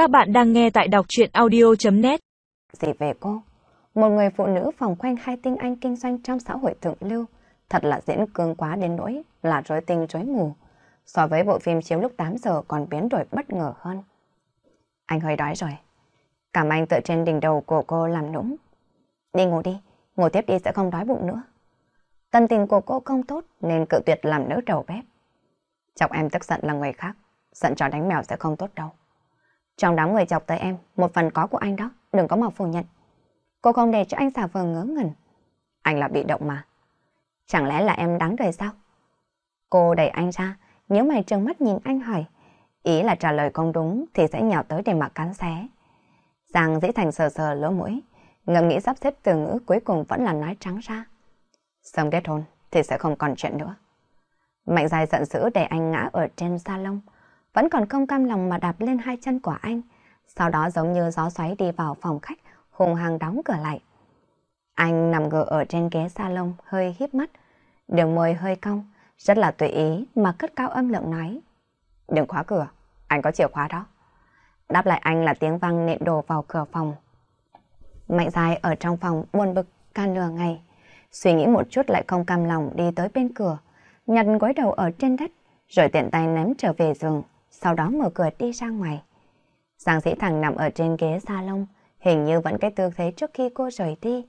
Các bạn đang nghe tại đọc truyện audio.net Gì về cô? Một người phụ nữ phòng quanh hai tinh anh kinh doanh trong xã hội thượng lưu, thật là diễn cương quá đến nỗi là rối tinh rối mù. So với bộ phim chiếu lúc 8 giờ còn biến đổi bất ngờ hơn. Anh hơi đói rồi. Cảm anh tựa trên đỉnh đầu của cô làm nũng. Đi ngủ đi, ngủ tiếp đi sẽ không đói bụng nữa. Tâm tình của cô không tốt nên cự tuyệt làm nữ đầu bếp. Chọc em tức giận là người khác, giận cho đánh mèo sẽ không tốt đâu. Trong đám người chọc tới em, một phần có của anh đó, đừng có mà phủ nhận. Cô không để cho anh xả vờ ngớ ngẩn. Anh là bị động mà. Chẳng lẽ là em đáng đời sao? Cô đẩy anh ra, nhớ mày trừng mắt nhìn anh hỏi. Ý là trả lời không đúng thì sẽ nhào tới để mà cắn xé. Giang dĩ thành sờ sờ lỗ mũi, ngầm nghĩ sắp xếp từ ngữ cuối cùng vẫn là nói trắng ra. Sớm kết hôn thì sẽ không còn chuyện nữa. Mạnh dài giận dữ để anh ngã ở trên salon, vẫn còn không cam lòng mà đạp lên hai chân của anh, sau đó giống như gió xoáy đi vào phòng khách, hùng hăng đóng cửa lại. Anh nằm gờ ở trên ghế salon hơi híp mắt, đường môi hơi cong, rất là tùy ý mà cất cao âm lượng nói. Đừng khóa cửa, anh có chìa khóa đó. Đáp lại anh là tiếng vang nện đồ vào cửa phòng. Mạnh dài ở trong phòng buồn bực can lừa ngay. suy nghĩ một chút lại không cam lòng đi tới bên cửa, nhặt gối đầu ở trên đất, rồi tiện tay ném trở về giường, sau đó mở cửa đi ra ngoài. Giang sĩ thằng nằm ở trên ghế salon, hình như vẫn cái tư thế trước khi cô rời đi.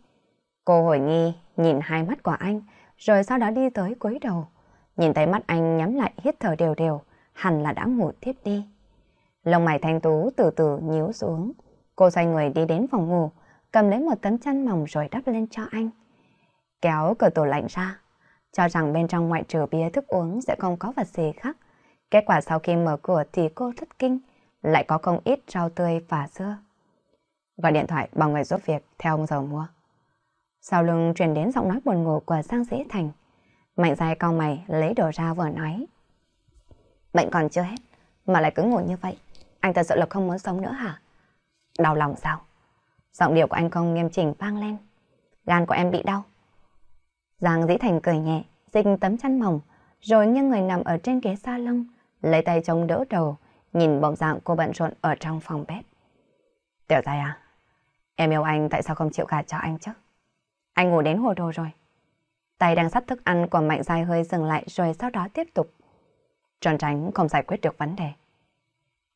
Cô hồi nghi, nhìn hai mắt của anh, rồi sau đó đi tới cúi đầu. Nhìn thấy mắt anh nhắm lại hít thở đều đều, hẳn là đã ngủ tiếp đi. Lông mày thanh tú từ từ nhíu xuống. Cô xoay người đi đến phòng ngủ, cầm lấy một tấm chăn mỏng rồi đắp lên cho anh. Kéo cửa tủ lạnh ra, cho rằng bên trong ngoại trừ bia thức uống sẽ không có vật gì khác. Kết quả sau khi mở cửa thì cô thất kinh, lại có không ít rau tươi và dưa. Gọi điện thoại bằng người giúp việc theo ông giờ mua. Sau lưng truyền đến giọng nói buồn ngủ của Giang Dĩ Thành. Mạnh dài cao mày lấy đồ ra vừa nói. Bệnh còn chưa hết, mà lại cứ ngủ như vậy. Anh thật sự là không muốn sống nữa hả? Đau lòng sao? Giọng điệu của anh không nghiêm chỉnh vang lên. Gan của em bị đau. Giang Dĩ Thành cười nhẹ, dịch tấm chăn mỏng, rồi nghiêng người nằm ở trên ghế salon, lấy tay chống đỡ đầu, nhìn bóng dạng cô bận rộn ở trong phòng bếp. Tiểu tay à, em yêu anh tại sao không chịu gả cho anh chứ? Anh ngủ đến hồ đồ rồi. Tay đang sắp thức ăn của Mạnh Giai hơi dừng lại rồi sau đó tiếp tục. Tròn tránh không giải quyết được vấn đề.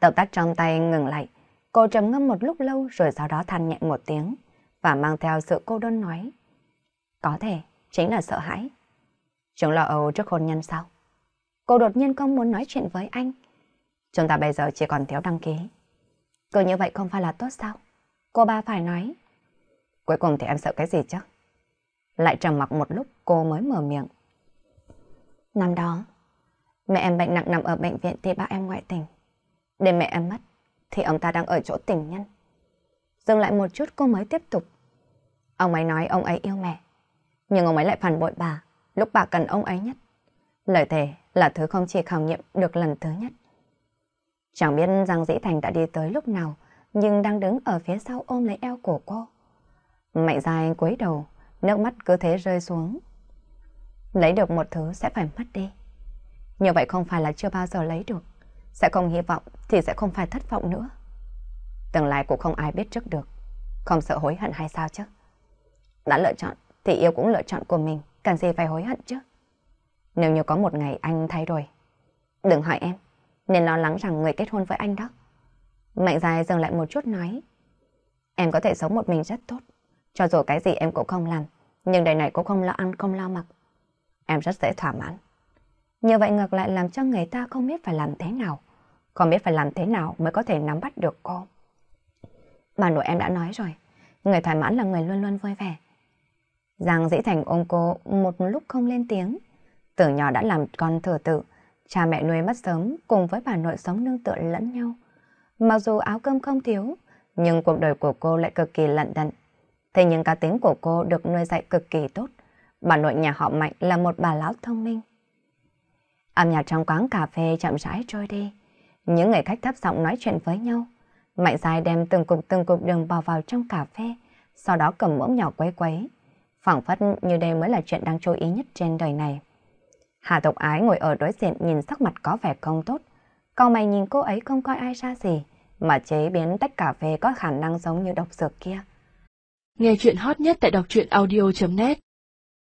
Động tác trong tay ngừng lại, cô trầm ngâm một lúc lâu rồi sau đó than nhẹ một tiếng và mang theo sự cô đơn nói. Có thể, chính là sợ hãi. Chúng lo âu trước hôn nhân sao? Cô đột nhiên không muốn nói chuyện với anh. Chúng ta bây giờ chỉ còn thiếu đăng ký. Cứ như vậy không phải là tốt sao? Cô ba phải nói. Cuối cùng thì em sợ cái gì chứ? Lại trầm mặc một lúc cô mới mở miệng. Năm đó, mẹ em bệnh nặng nằm ở bệnh viện thì ba em ngoại tình. Đến mẹ em mất, thì ông ta đang ở chỗ tình nhân. Dừng lại một chút cô mới tiếp tục. Ông ấy nói ông ấy yêu mẹ, nhưng ông ấy lại phản bội bà lúc bà cần ông ấy nhất. Lời thề là thứ không chỉ khảo nghiệm được lần thứ nhất. Chẳng biết Giang Dĩ Thành đã đi tới lúc nào, nhưng đang đứng ở phía sau ôm lấy eo của cô. Mạnh dài cúi đầu, nước mắt cứ thế rơi xuống. Lấy được một thứ sẽ phải mất đi. Như vậy không phải là chưa bao giờ lấy được. Sẽ không hy vọng thì sẽ không phải thất vọng nữa. Tương lai cũng không ai biết trước được. Không sợ hối hận hay sao chứ? Đã lựa chọn thì yêu cũng lựa chọn của mình, cần gì phải hối hận chứ? Nếu như có một ngày anh thay đổi, đừng hỏi em, nên lo lắng rằng người kết hôn với anh đó. Mạnh dài dừng lại một chút nói, em có thể sống một mình rất tốt, cho dù cái gì em cũng không làm, nhưng đời này cũng không lo ăn không lo mặc. Em rất dễ thỏa mãn. Như vậy ngược lại làm cho người ta không biết phải làm thế nào, không biết phải làm thế nào mới có thể nắm bắt được cô. Bà nội em đã nói rồi, người thỏa mãn là người luôn luôn vui vẻ. Giang dĩ thành ôm cô một lúc không lên tiếng. Từ nhỏ đã làm con thừa tự, cha mẹ nuôi mất sớm cùng với bà nội sống nương tựa lẫn nhau. Mặc dù áo cơm không thiếu, nhưng cuộc đời của cô lại cực kỳ lận đận. Thế nhưng cá tính của cô được nuôi dạy cực kỳ tốt. Bà nội nhà họ Mạnh là một bà lão thông minh. Âm nhạc trong quán cà phê chậm rãi trôi đi. Những người khách thấp giọng nói chuyện với nhau. Mạnh dài đem từng cục từng cục đường bò vào trong cà phê, sau đó cầm muỗng nhỏ quấy quấy phảng phất như đây mới là chuyện đáng chú ý nhất trên đời này. Hà Tộc Ái ngồi ở đối diện nhìn sắc mặt có vẻ không tốt. Còn mày nhìn cô ấy không coi ai ra gì, mà chế biến tách cà phê có khả năng giống như độc dược kia. Nghe chuyện hot nhất tại đọc truyện audio.net